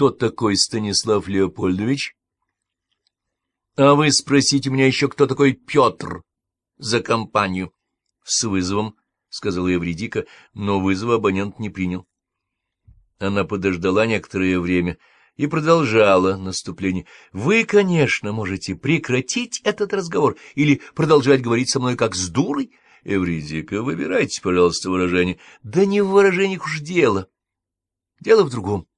кто такой Станислав Леопольдович? — А вы спросите меня еще, кто такой Петр за компанию. — С вызовом, — сказала Евредика, но вызова абонент не принял. Она подождала некоторое время и продолжала наступление. — Вы, конечно, можете прекратить этот разговор или продолжать говорить со мной как с дурой. Эвридика, выбирайте, пожалуйста, выражение. Да не в выражениях уж дело. Дело в другом.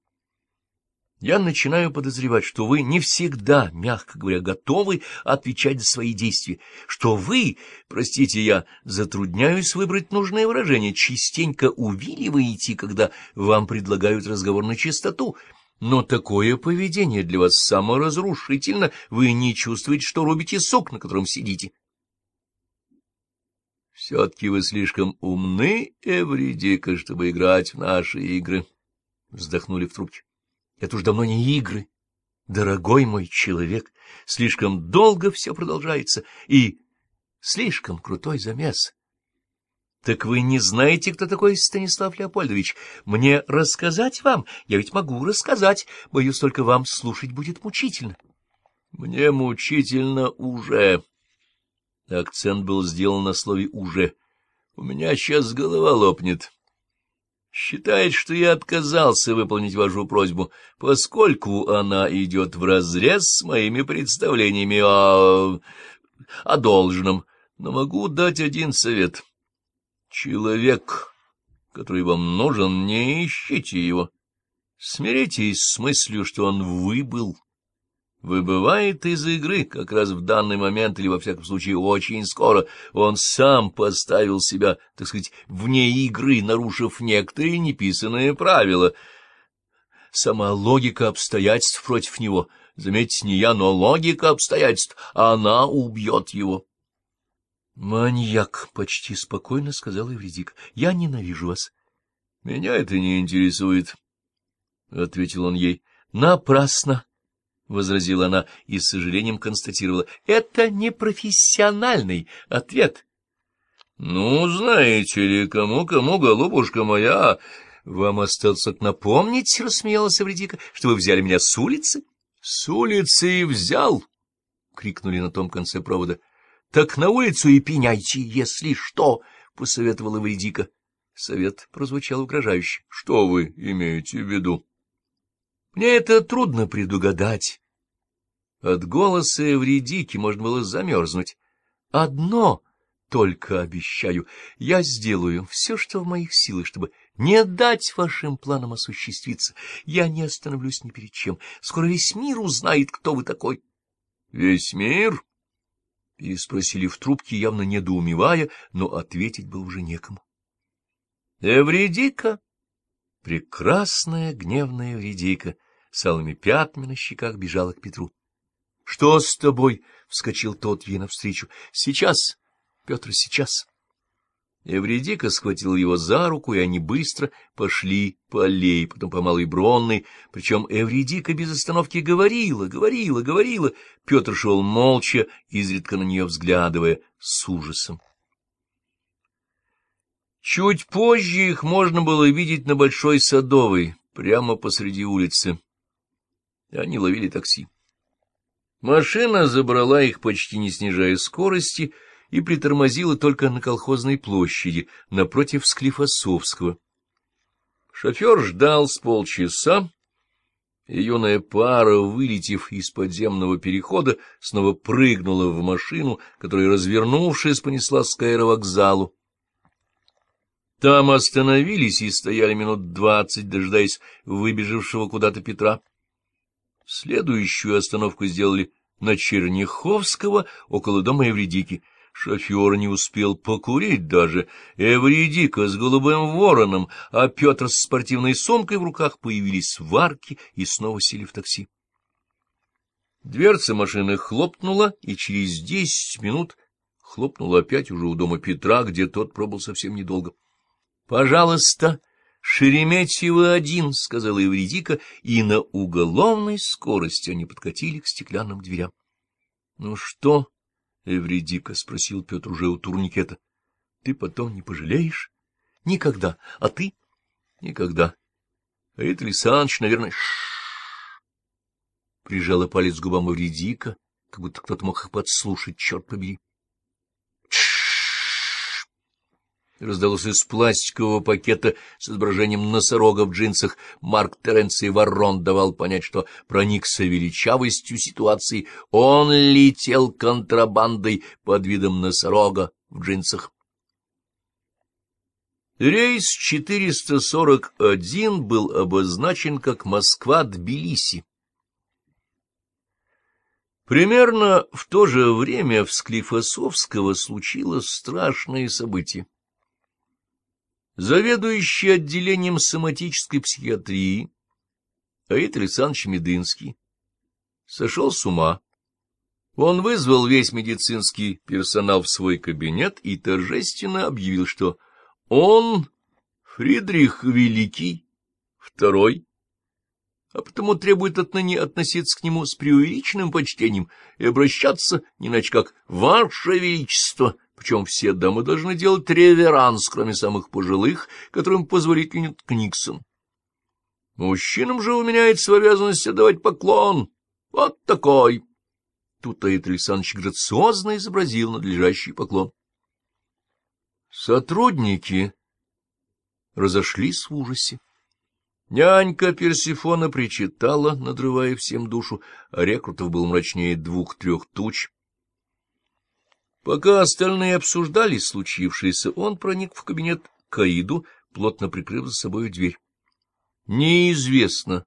Я начинаю подозревать, что вы не всегда, мягко говоря, готовы отвечать за свои действия, что вы, простите, я затрудняюсь выбрать нужное выражение, частенько увиливаете, когда вам предлагают разговор на чистоту, но такое поведение для вас саморазрушительно, вы не чувствуете, что рубите сок, на котором сидите. Все-таки вы слишком умны, Эвридика, чтобы играть в наши игры, — вздохнули в трубке. Это уж давно не игры. Дорогой мой человек, слишком долго все продолжается, и слишком крутой замес. Так вы не знаете, кто такой Станислав Леопольдович? Мне рассказать вам? Я ведь могу рассказать. Боюсь, только вам слушать будет мучительно. Мне мучительно уже. Акцент был сделан на слове «уже». У меня сейчас голова лопнет считает, что я отказался выполнить вашу просьбу, поскольку она идет вразрез с моими представлениями о... о должном. Но могу дать один совет. Человек, который вам нужен, не ищите его. Смиритесь с мыслью, что он выбыл выбывает из игры как раз в данный момент или, во всяком случае, очень скоро. Он сам поставил себя, так сказать, вне игры, нарушив некоторые неписанные правила. Сама логика обстоятельств против него, заметьте, не я, но логика обстоятельств, она убьет его. — Маньяк, — почти спокойно сказал Эвредик, — я ненавижу вас. — Меня это не интересует, — ответил он ей. — Напрасно. — возразила она и с сожалением констатировала. — Это не профессиональный ответ. — Ну, знаете ли, кому-кому, голубушка моя... — Вам осталось напомнить, — рассмеялась Эвредика, — что вы взяли меня с улицы? — С улицы и взял! — крикнули на том конце провода. — Так на улицу и пеняйте, если что! — посоветовала Эвредика. Совет прозвучал угрожающе. — Что вы имеете в виду? Мне это трудно предугадать. От голоса Эвредики можно было замерзнуть. Одно только обещаю, я сделаю все, что в моих силах, чтобы не дать вашим планам осуществиться. Я не остановлюсь ни перед чем. Скоро весь мир узнает, кто вы такой. — Весь мир? — переспросили в трубке, явно недоумевая, но ответить было уже некому. Эвредика, прекрасная гневная Эвредика, с алыми пятнами на щеках бежала к Петру. — Что с тобой? — вскочил тот ей навстречу. — Сейчас, Петр, сейчас. Эвредика схватил его за руку, и они быстро пошли по аллее, потом по Малой Бронной, причем Эвредика без остановки говорила, говорила, говорила. Петр шел молча, изредка на нее взглядывая, с ужасом. Чуть позже их можно было видеть на Большой Садовой, прямо посреди улицы. Они ловили такси. Машина забрала их, почти не снижая скорости, и притормозила только на колхозной площади, напротив Склифосовского. Шофер ждал с полчаса, и юная пара, вылетев из подземного перехода, снова прыгнула в машину, которая, развернувшись, понеслась к аэровокзалу. Там остановились и стояли минут двадцать, дожидаясь выбежавшего куда-то Петра. Следующую остановку сделали на Черняховского, около дома Эвредики. Шофер не успел покурить даже. Эвредика с голубым вороном, а Петр с спортивной сумкой в руках появились в арке и снова сели в такси. Дверца машины хлопнула, и через десять минут хлопнула опять уже у дома Петра, где тот пробыл совсем недолго. — Пожалуйста, — Шереметьево один, — сказала Евредика, и на уголовной скорости они подкатили к стеклянным дверям. — Ну что, Евредика? — спросил Петр уже у турникета. — Ты потом не пожалеешь? — Никогда. А ты? — Никогда. А это Александрович, наверное... прижала палец к губам Эвредика, как будто кто-то мог их подслушать, черт побери. Раздалось из пластикового пакета с изображением носорога в джинсах. Марк Теренций Ворон давал понять, что проникся величавостью ситуации. Он летел контрабандой под видом носорога в джинсах. Рейс 441 был обозначен как Москва-Тбилиси. Примерно в то же время в Склифосовского случилось страшное событие. Заведующий отделением соматической психиатрии Аид Александрович Медынский сошел с ума. Он вызвал весь медицинский персонал в свой кабинет и торжественно объявил, что он Фридрих Великий, второй, а потому требует отныне относиться к нему с преувеличенным почтением и обращаться не иначе как «Ваше Величество», причем все дамы должны делать реверанс, кроме самых пожилых, которым позволителен Книксон. Мужчинам же уменяется в обязанности давать поклон. Вот такой. Тут Аид Александрович грациозно изобразил надлежащий поклон. Сотрудники разошлись в ужасе. Нянька Персифона причитала, надрывая всем душу, а рекрутов был мрачнее двух-трех туч. Пока остальные обсуждали случившееся, он проник в кабинет Каиду, плотно прикрыв за собой дверь. Неизвестно,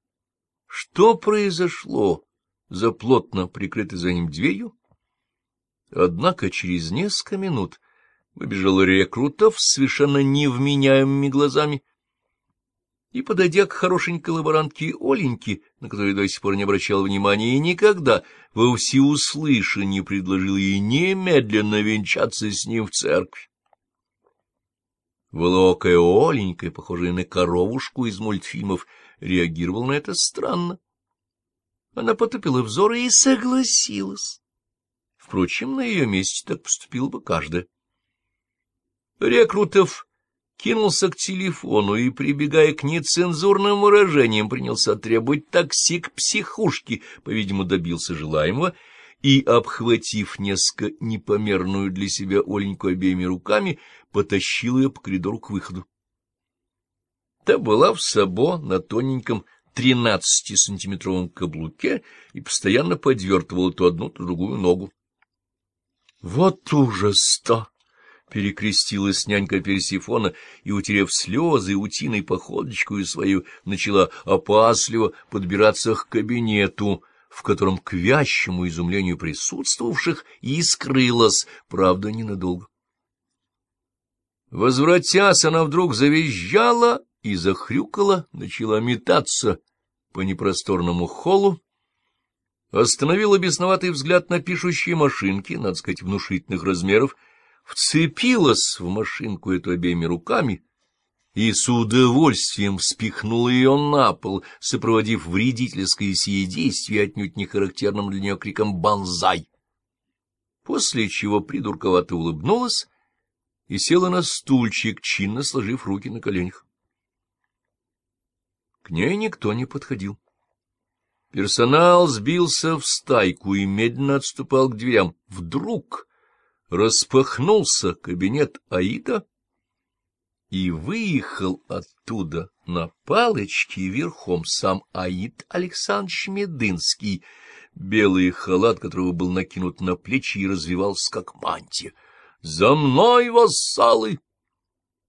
что произошло за плотно прикрытой за ним дверью, однако через несколько минут выбежал рекрутов с совершенно невменяемыми глазами, и, подойдя к хорошенькой лаборантке Оленьке, на которую до сих пор не обращал внимания и никогда во всеуслышание предложил ей немедленно венчаться с ним в церковь. Волокая Оленька, похожая на коровушку из мультфильмов, реагировала на это странно. Она потупила взоры и согласилась. Впрочем, на ее месте так поступил бы каждая. Рекрутов кинулся к телефону и, прибегая к нецензурным выражениям, принялся требовать такси к психушке, по-видимому, добился желаемого, и, обхватив несколько непомерную для себя Оленьку обеими руками, потащил ее по коридору к выходу. Та была в сабо на тоненьком тринадцатисантиметровом каблуке и постоянно подвертывала то одну, то другую ногу. — Вот ужас-то! Перекрестилась нянька Персифона и, утерев слезы, утиной походочкой свою, начала опасливо подбираться к кабинету, в котором, к вящему изумлению присутствовавших, и скрылась, правда, ненадолго. Возвратясь, она вдруг завизжала и захрюкала, начала метаться по непросторному холлу, остановила бесноватый взгляд на пишущие машинки, надо сказать, внушительных размеров, вцепилась в машинку эту обеими руками и с удовольствием спихнула ее на пол, сопроводив вредительское сие действие отнюдь не характерным для нее криком «Бонзай!». После чего придурковато улыбнулась и села на стульчик, чинно сложив руки на коленях. К ней никто не подходил. Персонал сбился в стайку и медленно отступал к дверям. Вдруг распахнулся кабинет Аида и выехал оттуда на палочке верхом сам Аид Александрович Медынский, белый халат которого был накинут на плечи и развивался как мантия. «За мной, вассалы!»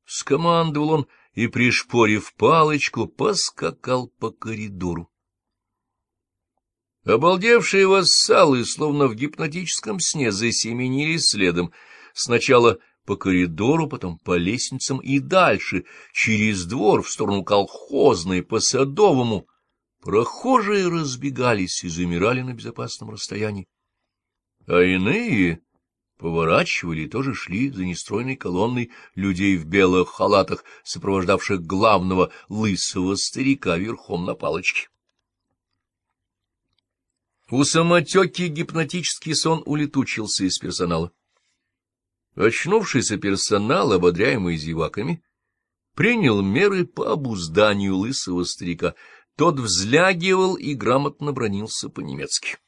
Скомандовал он и, пришпорив палочку, поскакал по коридору. Обалдевшие вассалы, словно в гипнотическом сне, засеменили следом. Сначала по коридору, потом по лестницам и дальше, через двор, в сторону колхозной, по Садовому. Прохожие разбегались и замирали на безопасном расстоянии. А иные поворачивали и тоже шли за нестройной колонной людей в белых халатах, сопровождавших главного лысого старика верхом на палочке. У самотеки гипнотический сон улетучился из персонала. Очнувшийся персонал, ободряемый зеваками, принял меры по обузданию лысого старика. Тот взлягивал и грамотно бронился по-немецки.